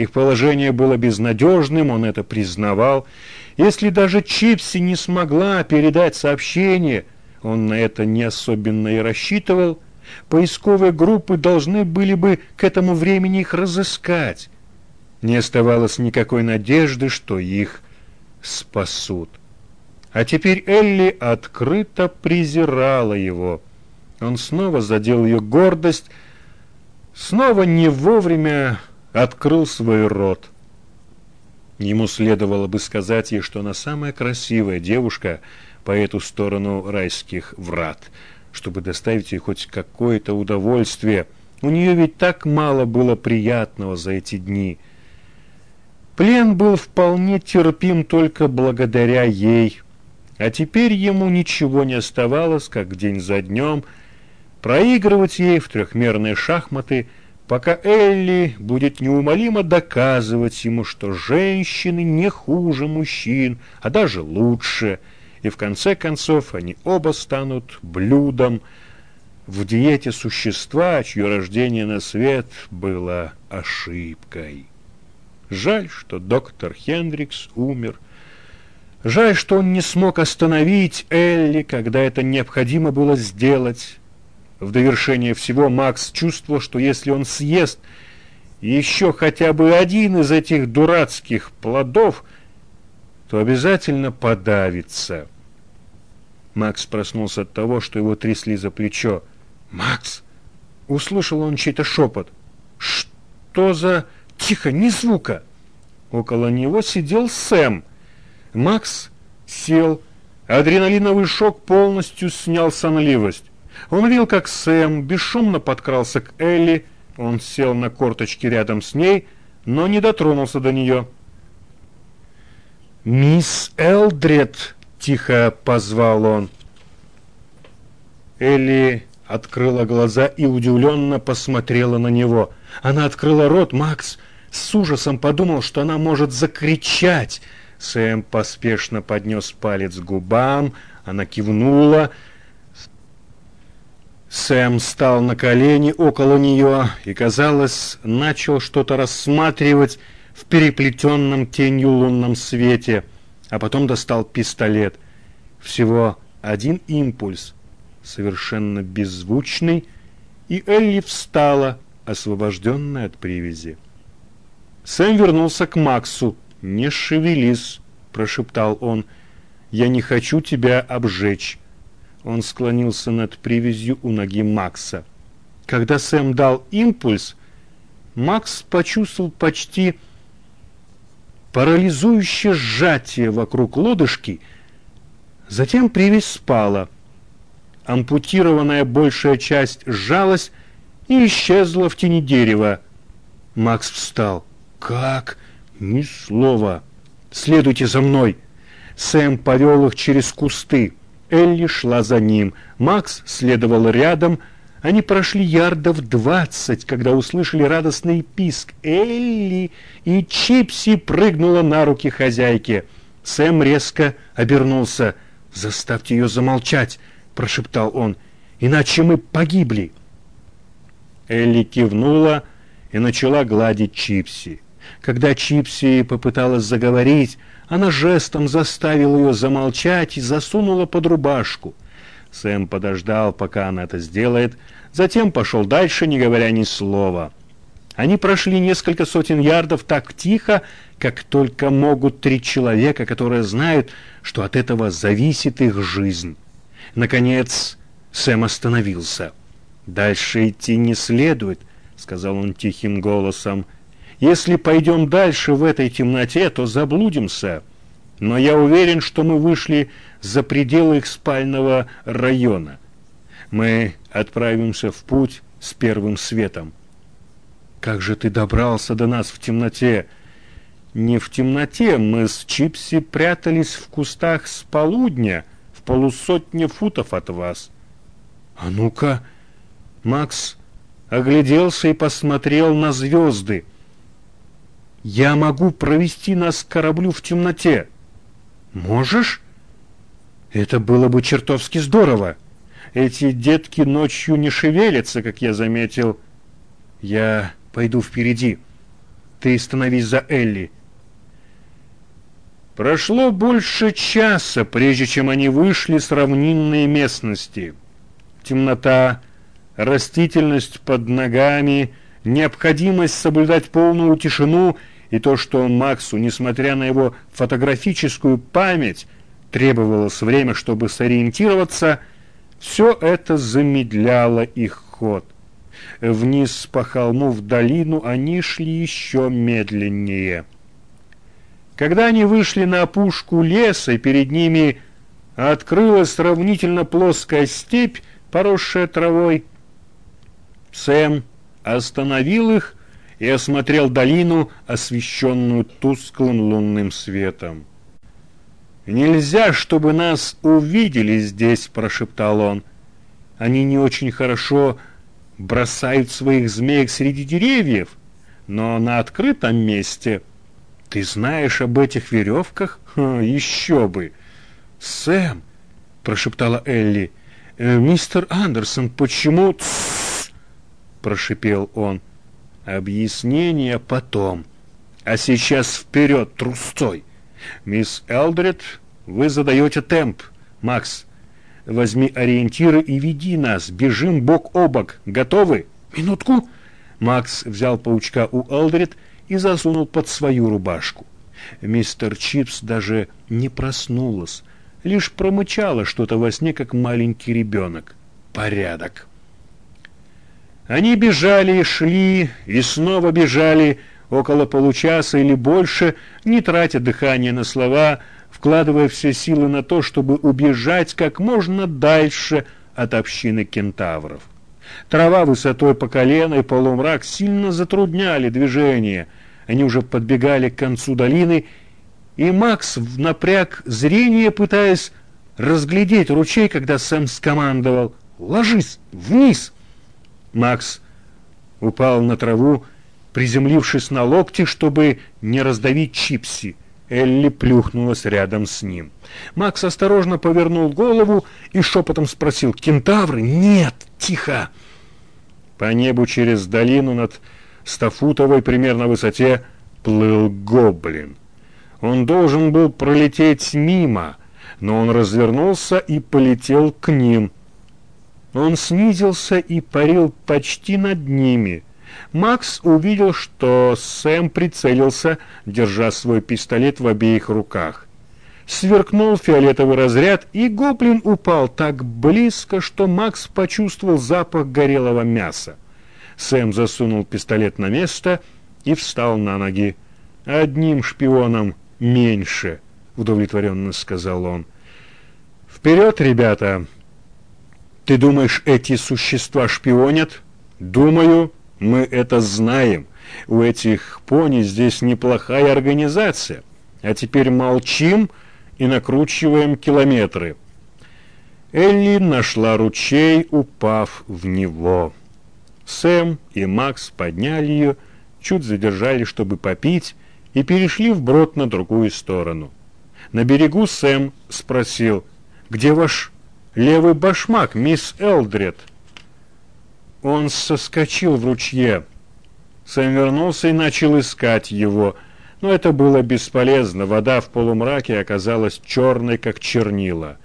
Их положение было безнадежным, он это признавал. Если даже Чипси не смогла передать сообщение, он на это не особенно и рассчитывал, поисковые группы должны были бы к этому времени их разыскать. Не оставалось никакой надежды, что их спасут. А теперь Элли открыто презирала его. Он снова задел ее гордость, снова не вовремя открыл свой рот. Ему следовало бы сказать ей, что она самая красивая девушка по эту сторону райских врат, чтобы доставить ей хоть какое-то удовольствие. У нее ведь так мало было приятного за эти дни. Плен был вполне терпим только благодаря ей, а теперь ему ничего не оставалось, как день за днем, проигрывать ей в трехмерные шахматы – пока Элли будет неумолимо доказывать ему, что женщины не хуже мужчин, а даже лучше, и в конце концов они оба станут блюдом в диете существа, чье рождение на свет было ошибкой. Жаль, что доктор Хендрикс умер. Жаль, что он не смог остановить Элли, когда это необходимо было сделать. В довершение всего Макс чувствовал, что если он съест еще хотя бы один из этих дурацких плодов, то обязательно подавится. Макс проснулся от того, что его трясли за плечо. «Макс!» — услышал он чей-то шепот. «Что за... Тихо, ни звука!» Около него сидел Сэм. Макс сел. Адреналиновый шок полностью снял сонливость. Он видел, как Сэм бесшумно подкрался к Элли. Он сел на корточки рядом с ней, но не дотронулся до нее. «Мисс Элдред!» — тихо позвал он. Элли открыла глаза и удивленно посмотрела на него. Она открыла рот. Макс с ужасом подумал, что она может закричать. Сэм поспешно поднес палец к губам. Она кивнула. Сэм стал на колени около нее и, казалось, начал что-то рассматривать в переплетенном тенью лунном свете, а потом достал пистолет. Всего один импульс, совершенно беззвучный, и Элли встала, освобожденная от привязи. Сэм вернулся к Максу. «Не шевелись», — прошептал он, — «я не хочу тебя обжечь». Он склонился над привязью у ноги Макса. Когда Сэм дал импульс, Макс почувствовал почти парализующее сжатие вокруг лодыжки, затем привязь спала. Ампутированная большая часть сжалась и исчезла в тени дерева. Макс встал. «Как? Ни слова! Следуйте за мной!» Сэм повел их через кусты. Элли шла за ним. Макс следовал рядом. Они прошли ярдов двадцать, когда услышали радостный писк. Элли и Чипси прыгнула на руки хозяйки. Сэм резко обернулся. «Заставьте ее замолчать», — прошептал он, — «иначе мы погибли». Элли кивнула и начала гладить Чипси. Когда Чипси попыталась заговорить, она жестом заставила ее замолчать и засунула под рубашку. Сэм подождал, пока она это сделает, затем пошел дальше, не говоря ни слова. Они прошли несколько сотен ярдов так тихо, как только могут три человека, которые знают, что от этого зависит их жизнь. Наконец Сэм остановился. «Дальше идти не следует», — сказал он тихим голосом. Если пойдем дальше в этой темноте, то заблудимся. Но я уверен, что мы вышли за пределы их спального района. Мы отправимся в путь с первым светом. Как же ты добрался до нас в темноте? Не в темноте, мы с Чипси прятались в кустах с полудня, в полусотне футов от вас. А ну-ка, Макс огляделся и посмотрел на звезды. Я могу провести нас к кораблю в темноте. Можешь? Это было бы чертовски здорово. Эти детки ночью не шевелятся, как я заметил. Я пойду впереди. Ты становись за Элли. Прошло больше часа, прежде чем они вышли с равнинной местности. Темнота, растительность под ногами, необходимость соблюдать полную тишину и то, что Максу, несмотря на его фотографическую память, требовалось время, чтобы сориентироваться, все это замедляло их ход. Вниз по холму в долину они шли еще медленнее. Когда они вышли на опушку леса, перед ними открылась сравнительно плоская степь, поросшая травой. Сэм остановил их и осмотрел долину, освещенную тусклым лунным светом. «Нельзя, чтобы нас увидели здесь», — прошептал он. «Они не очень хорошо бросают своих змеек среди деревьев, но на открытом месте...» Ты знаешь об этих веревках? Ха, еще бы! Сэм, прошептала Элли. «Э, мистер Андерсон, почему... Прошипел он. Объяснение потом. А сейчас вперед, трустой. Мисс Элдред, вы задаете темп. Макс, возьми ориентиры и веди нас. Бежим бок о бок. Готовы? Минутку. Макс взял паучка у Элдред и засунул под свою рубашку. Мистер Чипс даже не проснулась, лишь промычала что-то во сне, как маленький ребенок. Порядок. Они бежали, шли и снова бежали около получаса или больше, не тратя дыхание на слова, вкладывая все силы на то, чтобы убежать как можно дальше от общины кентавров. Трава высотой по колено и полумрак сильно затрудняли движение – они уже подбегали к концу долины, и Макс напряг зрение, пытаясь разглядеть ручей, когда Сэм скомандовал «Ложись! Вниз!». Макс упал на траву, приземлившись на локти, чтобы не раздавить Чипси. Элли плюхнулась рядом с ним. Макс осторожно повернул голову и шепотом спросил «Кентавры? Нет! Тихо!» По небу через долину над стафутовой примерно высоте плыл гоблин. Он должен был пролететь мимо, но он развернулся и полетел к ним. Он снизился и парил почти над ними. Макс увидел, что Сэм прицелился, держа свой пистолет в обеих руках. Сверкнул фиолетовый разряд, и гоблин упал так близко, что Макс почувствовал запах горелого мяса. Сэм засунул пистолет на место и встал на ноги. «Одним шпионом меньше», — удовлетворенно сказал он. «Вперед, ребята!» «Ты думаешь, эти существа шпионят?» «Думаю, мы это знаем. У этих пони здесь неплохая организация. А теперь молчим и накручиваем километры». Элли нашла ручей, упав в него. Сэм и Макс подняли ее, чуть задержали, чтобы попить, и перешли вброд на другую сторону. На берегу Сэм спросил, «Где ваш левый башмак, мисс Элдред?» Он соскочил в ручье. Сэм вернулся и начал искать его, но это было бесполезно. Вода в полумраке оказалась черной, как чернила.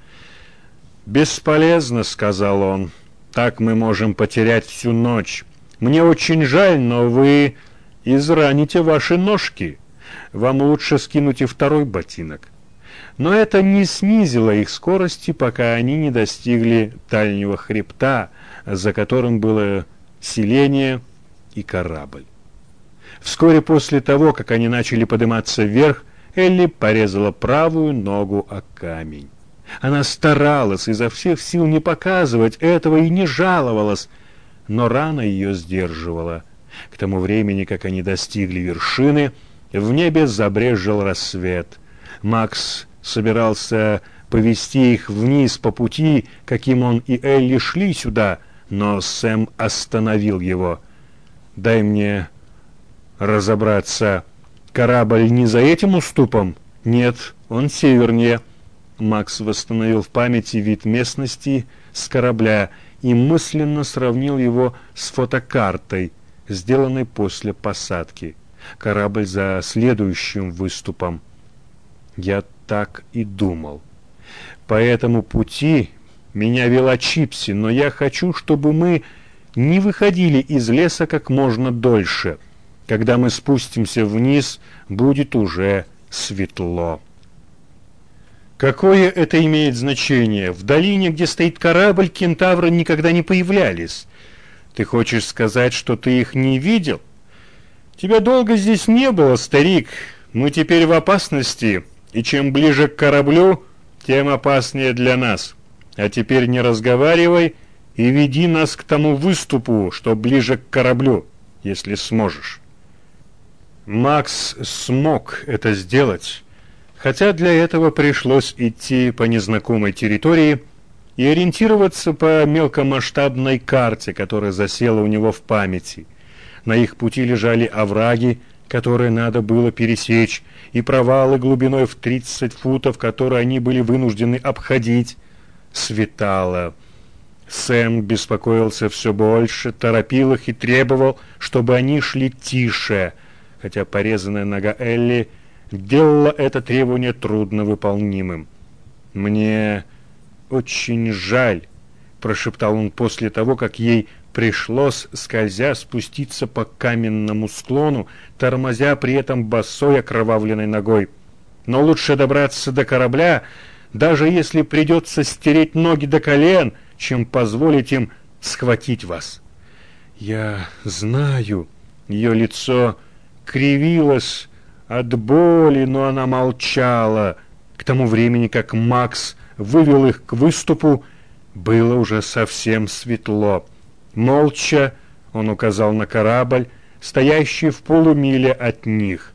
«Бесполезно», — сказал он. Так мы можем потерять всю ночь. Мне очень жаль, но вы израните ваши ножки. Вам лучше скинуть и второй ботинок. Но это не снизило их скорости, пока они не достигли дальнего хребта, за которым было селение и корабль. Вскоре после того, как они начали подниматься вверх, Элли порезала правую ногу о камень. Она старалась изо всех сил не показывать этого и не жаловалась, но рана ее сдерживала. К тому времени, как они достигли вершины, в небе забрежил рассвет. Макс собирался повести их вниз по пути, каким он и Элли шли сюда, но Сэм остановил его. «Дай мне разобраться. Корабль не за этим уступом?» «Нет, он севернее». Макс восстановил в памяти вид местности с корабля и мысленно сравнил его с фотокартой, сделанной после посадки. корабль за следующим выступом. Я так и думал. По этому пути меня вела Чипси, но я хочу, чтобы мы не выходили из леса как можно дольше. Когда мы спустимся вниз, будет уже светло. Какое это имеет значение? В долине, где стоит корабль, кентавры никогда не появлялись. Ты хочешь сказать, что ты их не видел? Тебя долго здесь не было, старик. Мы теперь в опасности, и чем ближе к кораблю, тем опаснее для нас. А теперь не разговаривай и веди нас к тому выступу, что ближе к кораблю, если сможешь. Макс смог это сделать, хотя для этого пришлось идти по незнакомой территории и ориентироваться по мелкомасштабной карте, которая засела у него в памяти. На их пути лежали овраги, которые надо было пересечь, и провалы глубиной в 30 футов, которые они были вынуждены обходить. Светало. Сэм беспокоился все больше, торопил их и требовал, чтобы они шли тише, хотя порезанная нога Элли делала это требование трудновыполнимым. «Мне очень жаль», — прошептал он после того, как ей пришлось, скользя, спуститься по каменному склону, тормозя при этом босой окровавленной ногой. «Но лучше добраться до корабля, даже если придется стереть ноги до колен, чем позволить им схватить вас». «Я знаю», — ее лицо кривилось от боли, но она молчала. К тому времени, как Макс вывел их к выступу, было уже совсем светло. Молча он указал на корабль, стоящий в полумиле от них.